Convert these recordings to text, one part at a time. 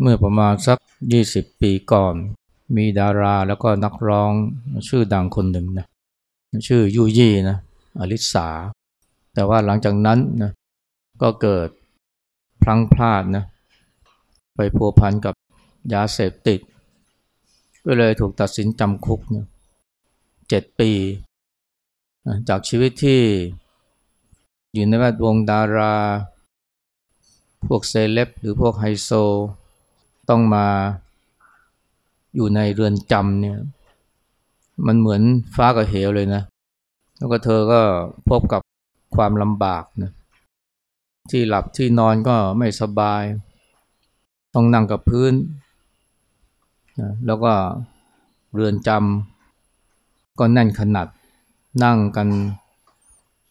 เมื่อประมาณสัก 20 ปีก่อน มีดาราแล้วก็นักร้องชื่อดังคนหนึ่งนะชื่อยูยี่นะอลิสา แต่ว่าหลังจากนั้นนะก็เกิดพลังพลาดนะไปพัวพันกับยาเสพติด ก็เลยถูกตัดสินจำคุกเนี่ยเจ็ดปี จากชีวิตที่อยู่ในแวดวงดารา พวกเซเลบหรือพวกไฮโซ ต้องมาอยู่ในเรือนจำเนี่ย มันเหมือนฟ้ากับเหวเลยนะ แล้วก็เธอก็พบกับความลำบากนะที่หลับที่นอนก็ไม่สบาย ต้องนั่งกับพื้นนะแล้วก็เรือนจำก็แน่นขนาด นั่งกัน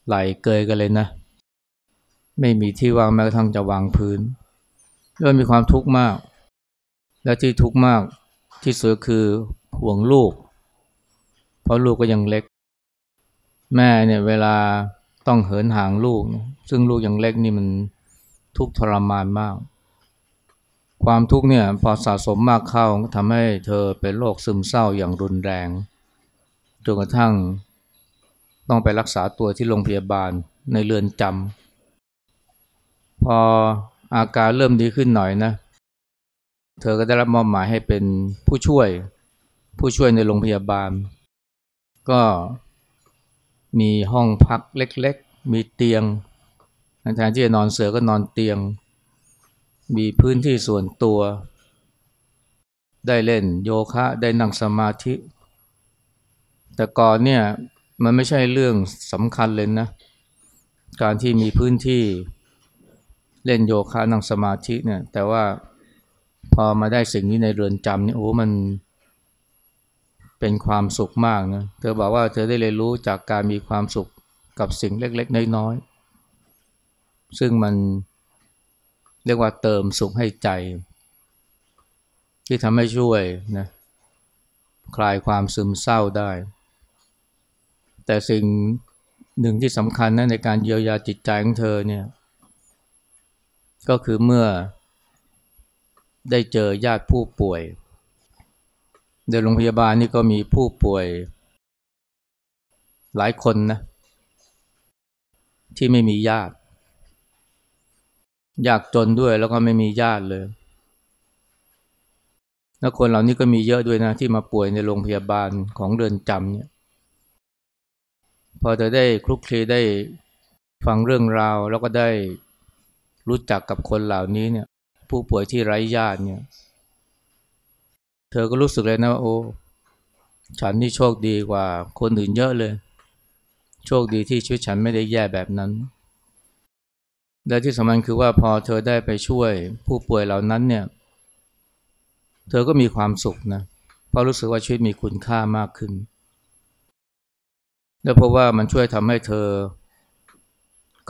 ไหลเกยกันเลยนะ ไม่มีที่วางแม้กระทั่งจะวางพื้นด้วยมีความทุกข์มาก และที่ทุกข์มากที่สุดคือห่วงลูก เพราะลูกก็ยังเล็ก แม่เนี่ยเวลาต้องเหินห่างลูก ซึ่งลูกยังเล็กนี่มันทุกข์ทรมานมาก ความทุกข์เนี่ยพอสะสมมากเข้าก็ทำให้เธอเป็นโรคซึมเศร้าอย่างรุนแรงจนกระทั่งต้องไปรักษาตัวที่โรงพยาบาลในเรือนจำพออาการเริ่มดีขึ้นหน่อยนะ เธอก็ได้รับมอบหมายให้เป็นผู้ช่วยผู้ช่วยในโรงพยาบาล ก็มีห้องพักเล็กๆ มีเตียงแทนที่จะนอนเสือก็นอนเตียง มีพื้นที่ส่วนตัว ได้เล่นโยคะได้นั่งสมาธิ แต่ก่อนเนี่ยมันไม่ใช่เรื่องสำคัญเลยนะ การที่มีพื้นที่เล่นโยคะนั่งสมาธิเนี่ยแต่ว่า อมาได้สิ่งนี้ในเรือนจำนี่โอ้มันเป็นความสุขมากนะ เธอบอกว่าเธอได้เรียนรู้จากการมีความสุขกับสิ่งเล็กๆ น้อยๆ ซึ่งมันเรียกว่าเติมสุขให้ใจ ที่ทำให้ช่วยนะคลายความซึมเศร้าได้ แต่สิ่งหนึ่งที่สำคัญนะในการเยียวยาจิตใจของเธอเนี่ยก็คือเมื่อ ได้เจอญาติผู้ป่วย ในโรงพยาบาลนี่ก็มีผู้ป่วย หลายคนนะที่ไม่มีญาติ ยากจนด้วยแล้วก็ไม่มีญาติเลยแล้วคนเหล่านี้ก็มีเยอะด้วยนะที่มาป่วยในโรงพยาบาลของเรือนจำเนี่ย พอจะได้คลุกคลีได้ฟังเรื่องราวแล้วก็ได้รู้จักกับคนเหล่านี้เนี่ย ผู้ป่วยที่ไร้ญาติเนี่ย เธอก็รู้สึกเลยนะว่าโอ้ ฉันนี่โชคดีกว่า คนอื่นเยอะเลย โชคดีที่ชีวิตฉันไม่ได้แย่แบบนั้น และที่สำคัญคือว่าพอเธอได้ไปช่วยผู้ป่วยเหล่านั้นเนี่ย เธอก็มีความสุขนะเพราะรู้สึกว่าชีวิตมีคุณค่ามากขึ้น และเพราะว่ามันช่วยทำให้เธอ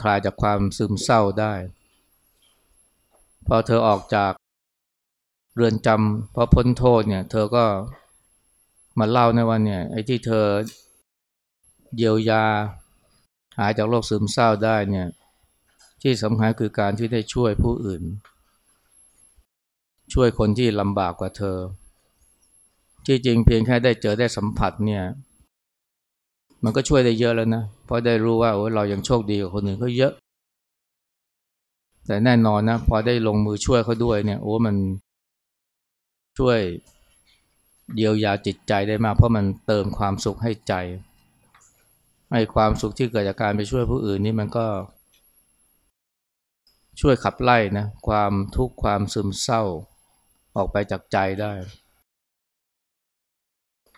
คลายจากความซึมเศร้าได้ พอเธอออกจากเรือนจำพอพ้นโทษเนี่ยเธอก็มาเล่าในวันเนี่ยไอ้ที่เธอเยียวยาหายจากโรคซึมเศร้าได้เนี่ยที่สำคัญคือการที่ได้ช่วยผู้อื่น ช่วยคนที่ลำบากกว่าเธอ ที่จริงเพียงแค่ได้เจอได้สัมผัสเนี่ยมันก็ช่วยได้เยอะแล้วนะเพราะได้รู้ว่าโอ้เรายังโชคดีกว่าคนอื่นเขาเยอะ แต่แน่นอนนะพอได้ลงมือช่วยเขาด้วยเนี่ยโอ้มันช่วยเยียวยาจิตใจได้มาก เพราะมันเติมความสุขให้ใจให้ความสุขที่เกิดจากการไปช่วยผู้อื่นนี่มันก็ ช่วยขับไล่นะความทุกข์ความซึมเศร้า ออกไปจากใจได้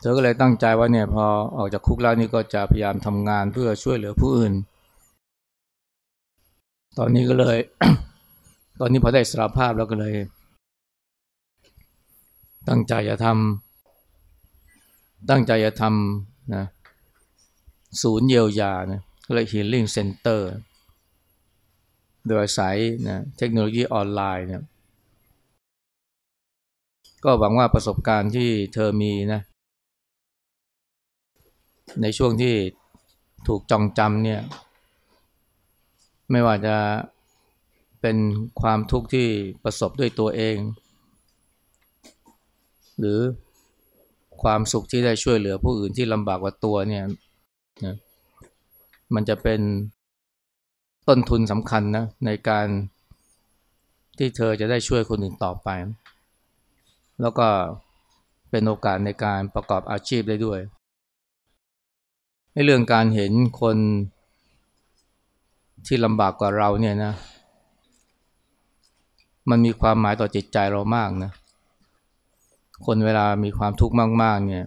เธอก็เลยตั้งใจว่าเนี่ยพอออกจากคุกแล้วนี่ก็จะพยายามทำงานเพื่อช่วยเหลือผู้อื่น ตอนนี้ก็เลย ตอนนี้พอได้สารภาพแล้วก็เลย ตั้งใจจะทำตั้งใจจะทำนะศูนย์เยียวยานะเรีย healing center โดยอาศัยนะเทคโนโลยีออนไลน์เนี่ยก็หวังว่าประสบการณ์ที่เธอมีนะ ในช่วงที่ถูกจองจำเนี่ย ไม่ว่าจะเป็นความทุกข์ที่ประสบด้วยตัวเอง หรือความสุขที่ได้ช่วยเหลือผู้อื่นที่ลำบากกว่าตัวเนี่ยนะมันจะเป็นต้นทุนสำคัญนะในการที่เธอจะได้ช่วยคนอื่นต่อไป แล้วก็เป็นโอกาสในการประกอบอาชีพได้ด้วยในเรื่องการเห็นคน ที่ลำบากกว่าเราเนี่ยนะ มันมีความหมายต่อจิตใจเรามากนะ คนเวลามีความทุกข์มาก ๆ เนี่ย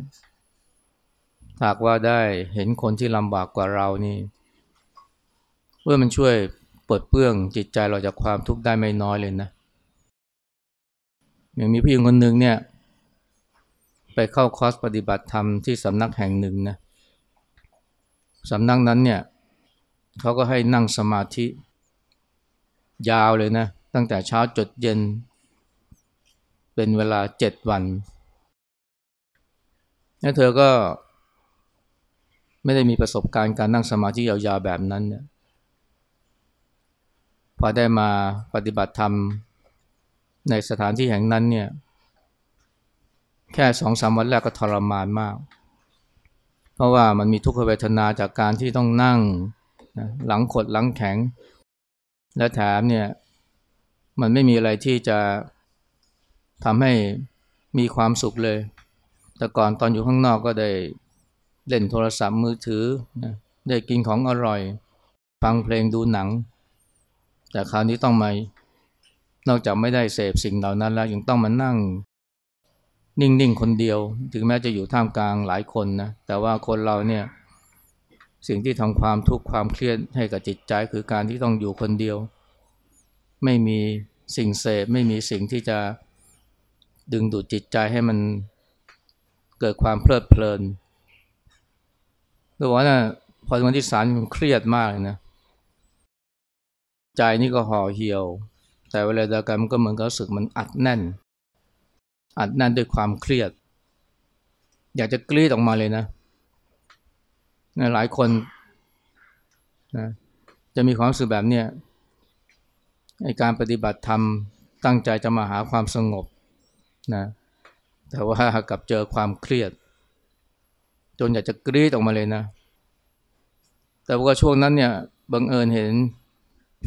หากว่าได้เห็นคนที่ลำบากกว่าเรานี่เพื่อมันช่วยปลดเปลื้องจิตใจเราจากความทุกข์ได้ไม่น้อยเลยนะอย่างมีผู้หญิงคนหนึ่งเนี่ย ไปเข้าคอร์สปฏิบัติธรรมที่สำนักแห่งหนึ่งนะสำนักนั้นเนี่ย เขาก็ให้นั่งสมาธิ ยาวเลยนะ ตั้งแต่เช้าจดเย็น เป็นเวลาเจ็ดวันแล้วเธอก็ไม่ได้มีประสบการณ์การนั่งสมาธิยาวๆแบบนั้นเนี่ยพอได้มาปฏิบัติธรรมในสถานที่แห่งนั้นเนี่ย แค่สองสามวันแรกก็ทรมานมาก เพราะว่ามันมีทุกขเวทนาจากการที่ต้องนั่ง นะหลังขดหลังแข็ง และแถมเนี่ย มันไม่มีอะไรที่จะทำให้มีความสุขเลย แต่ก่อนตอนอยู่ข้างนอกก็ได้เล่นโทรศัพท์มือถือนะได้กินของอร่อย ฟังเพลงดูหนัง แต่คราวนี้ต้องมานอกจากไม่ได้เสพสิ่งเหล่านั้นแล้วยังต้องมานั่ง นิ่งๆ คนเดียว ถึงแม้จะอยู่ท่ามกลางหลายคนนะแต่ว่าคนเราเนี่ย สิ่งที่ทำความทุกข์ความเครียดให้กับจิตใจคือการที่ต้องอยู่คนเดียว ไม่มีสิ่งเสพไม่มีสิ่งที่จะดึงดูดจิตใจให้มันเกิดความเพลิดเพลินตัวว่านะพอวันที่สารมันเครียดมากเลยนะใจนี่ก็ห่อเหี่ยว แต่เวลาเดียวกันมันก็เหมือนกับสึกมันอัดแน่น อัดแน่นด้วยความเครียด อยากจะกรีดออกมาเลยนะ นะหลายคนนะจะมีความรู้สึกแบบเนี้ยในการปฏิบัติธรรมตั้งใจจะมาหาความสงบนะแต่ว่ากับเจอความเครียด จนอยากจะกรีดออกมาเลยนะ แต่ว่าช่วงนั้นเนี่ยบังเอิญเห็น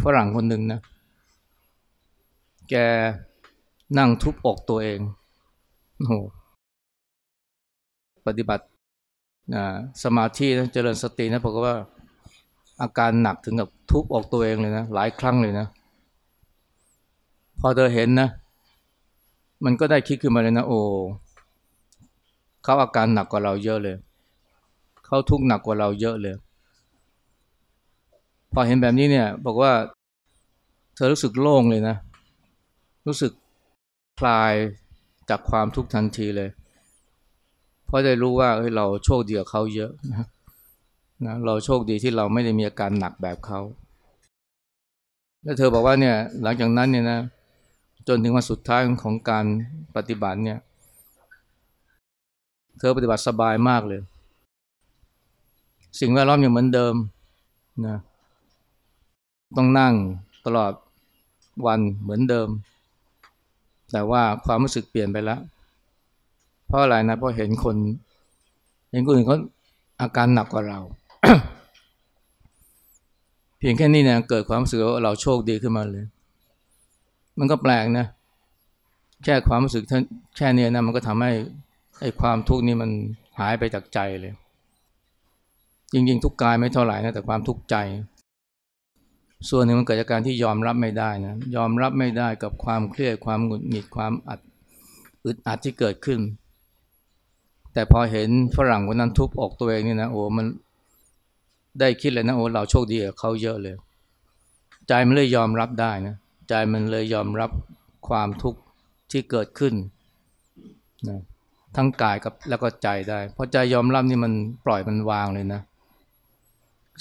ฝรั่งคนหนึ่งนะ แกนั่งทุบอกตัวเองโอ้ปฏิบัติ สมาธินะเจริญสตินะบอกว่าอาการหนักถึงกับทุบอกตัวเองเลยนะหลายครั้งเลยนะ พอเธอเห็นนะ มันก็ได้คิดขึ้นมาเลยนะ โอ้เขาอาการหนักกว่าเราเยอะเลย เขาทุกข์หนักกว่าเราเยอะเลย พอเห็นแบบนี้เนี่ย บอกว่า เธอรู้สึกโล่งเลยนะ รู้สึกคลายจากความทุกข์ทันทีเลย เพราะได้รู้ว่าเฮ้ยเราโชคดีกว่าเขาเยอะนะนะเราโชคดีที่เราไม่ได้มีอาการหนักแบบเขาแล้วเธอบอกว่าเนี่ยหลังจากนั้นเนี่ยนะจนถึงวันสุดท้ายของการปฏิบัติเนี่ย เธอปฏิบัติสบายมากเลย สิ่งแวดล้อมยังเหมือนเดิมนะต้องนั่งตลอดวันเหมือนเดิม แต่ว่าความรู้สึกเปลี่ยนไปแล้ว เพราะอะไรนะเพราะเห็นคนเห็นคนอื่นเขาอาการหนักกว่าเรา เพียงแค่นี้เนี่ยเกิดความรู้สึกว่าเราโชคดีขึ้นมาเลย มันก็แปลกนะแค่ความรู้สึกแค่นี้นะมันก็ทำให้ไอ้ความทุกข์นี่มันหายไปจากใจเลยจริงๆทุกกายไม่เท่าไหร่นะแต่ความทุกข์ใจ ส่วนหนึ่งมันเกิดจากการที่ยอมรับไม่ได้นะยอมรับไม่ได้กับความเครียดความหงุดหงิดความอัดอึดอัดที่เกิดขึ้น แต่พอเห็นฝรั่งคนนั้นทุบอกตัวเองนี่นะโอ้มันได้คิดเลยนะโอ้เราโชคดีกับเขาเยอะเลย ใจมันเลยยอมรับได้นะใจมันเลยยอมรับความทุกข์ที่เกิดขึ้นนะทั้งกายกับแล้วก็ใจได้เพราะใจยอมรับนี่มันปล่อยมันวางเลยนะ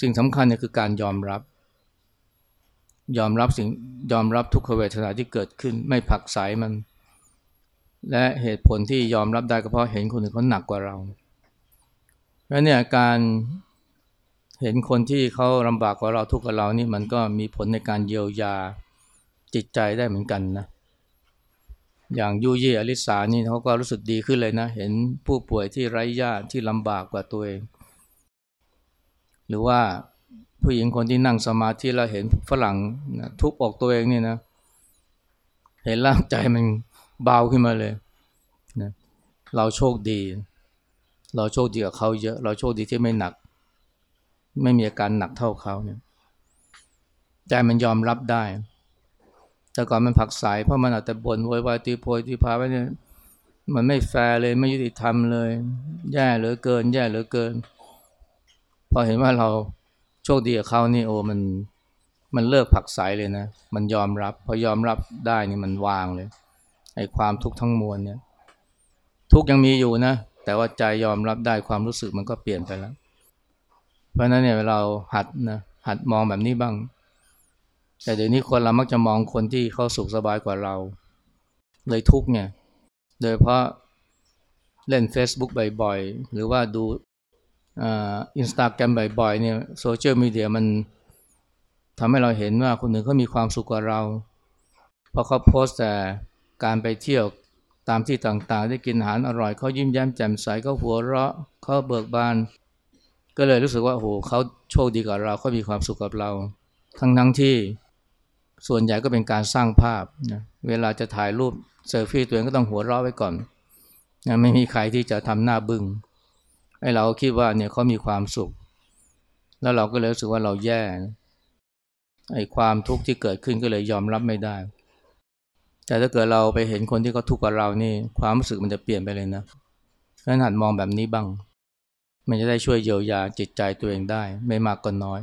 สิ่งสำคัญเนี่ยคือการยอมรับ ยอมรับสิ่งยอมรับทุกขเวทนาที่เกิดขึ้น ไม่ผักใสมัน และเหตุผลที่ยอมรับได้ก็เพราะเห็นคนอื่นเขาหนักกว่าเราแล้วเนี่ยการเห็นคนที่เขาลำบากกว่าเราทุกข์กับเรานี่มันก็มีผลในการเยียวยาจิตใจได้เหมือนกันนะอย่างยุยี่อลิสานี่เขาก็รู้สึกดีขึ้นเลยนะ เห็นผู้ป่วยที่ไร้ญาติที่ลำบากกว่าตัวเอง หรือว่าผู้หญิงคนที่นั่งสมาธิแล้วเห็นฝรั่งนะทุบอกตัวเองนี่นะ เห็นร่างใจมัน เบาขึ้นมาเลยนะเราโชคดี เราโชคดีกับเขาเยอะ เราโชคดีที่ไม่หนัก ไม่มีอาการหนักเท่าเขาเนี่ยใจมันยอมรับได้ แต่ก่อนมันผักสายเพราะมันอาจจะบ่นโวยวายตีโพยตีพาไว้เนี่ยมันไม่แฟร์เลยไม่ยุติธรรมเลย แย่เหลือเกิน แย่เหลือเกิน พอเห็นว่าเราโชคดีกับเขานี่โอ้มันมันเลิกผักสายเลยนะ มันยอมรับ พอยอมรับได้นี่มันวางเลย ไอ้ความทุกข์ทั้งมวลเนี่ยทุกยังมีอยู่นะ แต่ว่าใจยอมรับได้ความรู้สึกมันก็เปลี่ยนไปแล้ว เพราะนั้นเนี่ยเราหัดนะหัดมองแบบนี้บ้าง แต่เดี๋ยวนี้คนเรามักจะมองคนที่เขาสุขสบายกว่าเรา เลยทุกเนี่ย โดยเพราะเล่น Facebook บ่อยๆ หรือว่าดูอินสตาแกรมบ่อยๆเนี่ยโซเชียลมีเดียมันทำให้เราเห็นว่าคนหนึ่งเขามีความสุขกว่าเรา เพราะเขาโพสแต่ การไปเที่ยวตามที่ต่างๆ ได้กินอาหารอร่อยเขายิ้มแย้มแจ่มใสเขาหัวเราะเขาเบิกบาน ก็เลยรู้สึกว่าโอ้โหเขาโชคดีกว่าเราเขามีความสุขกับเรา ทั้งทั้งที่ส่วนใหญ่ก็เป็นการสร้างภาพนะเวลาจะถ่ายรูปเซลฟี่ตัวเองก็ต้องหัวเราะไว้ก่อนนะไม่มีใครที่จะทำหน้าบึง้งไอ้เราคิดว่าเนี่ยเขามีความสุข แล้วเราก็เลยรู้สึกว่าเราแย่ไอ้ความทุกข์ที่เกิดขึ้นก็เลยยอมรับไม่ได้ แต่ถ้าเกิดเราไปเห็นคนที่เขาทุกข์กับเรานี่ ความรู้สึกมันจะเปลี่ยนไปเลยนะเพราะนั้นหัดมองแบบนี้บ้าง มันจะได้ช่วยเยียวยาจิตใจตัวเองได้ ไม่มากก็นน้อย